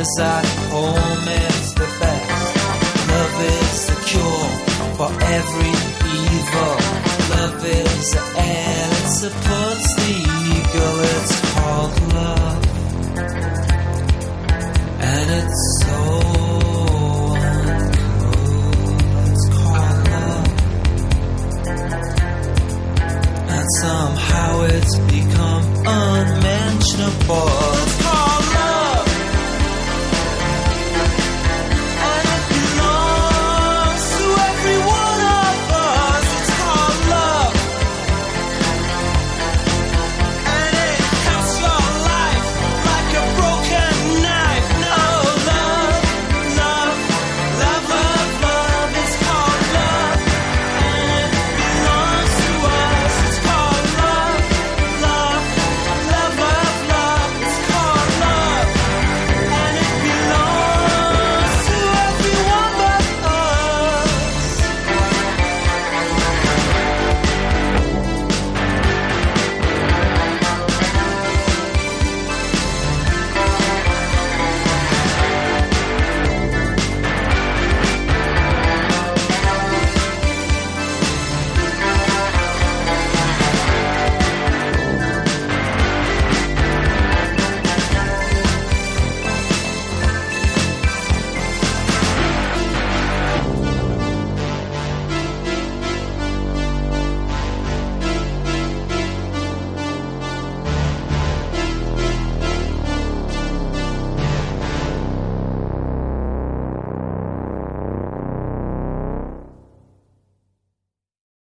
Is at home it's the best. Love is the cure for every evil. Love is the air that supports the eagle. It's called love. And it's so uncool. It's called love. And somehow it's become unmentionable.